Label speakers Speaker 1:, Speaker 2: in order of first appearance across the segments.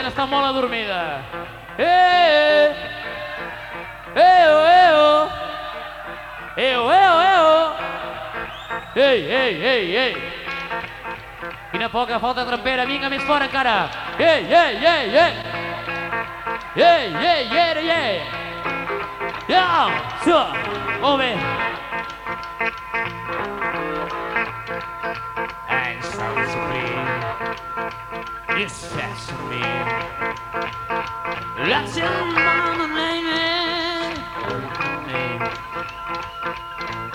Speaker 1: gent està molt adormida. Eh! Eo, eo! Eo, eo, eo! Ei, ei, ei, ei! Quina poca falta trempera, vinga, més fort encara! Ei, ei, ei, ei! Ei, ei, ei, ei! Ja! Molt bé! It's fascinating. That's your mama name.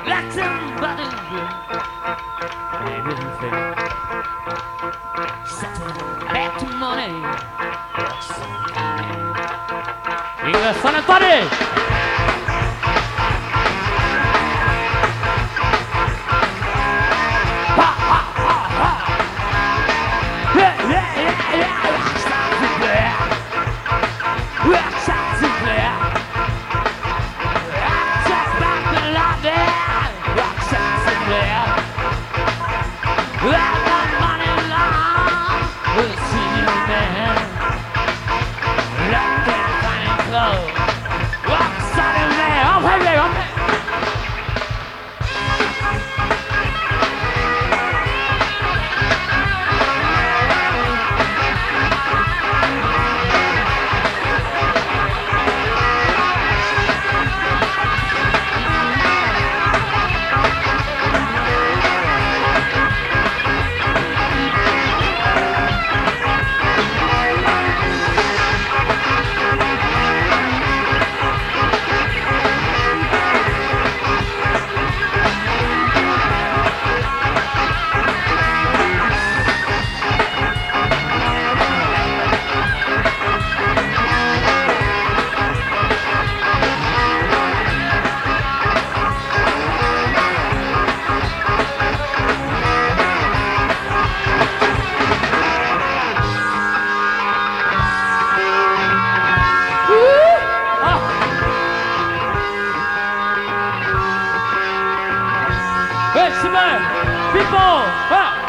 Speaker 1: That's everybody's good. Name thing. Back to money. Yes. You got fun and women, people, huh?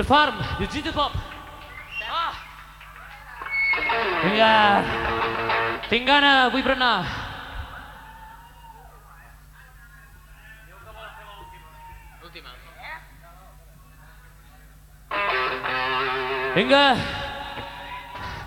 Speaker 1: The Farm, the Gigi Pop. Ah! Vinga, tinc gana, vull berenar. Vinga,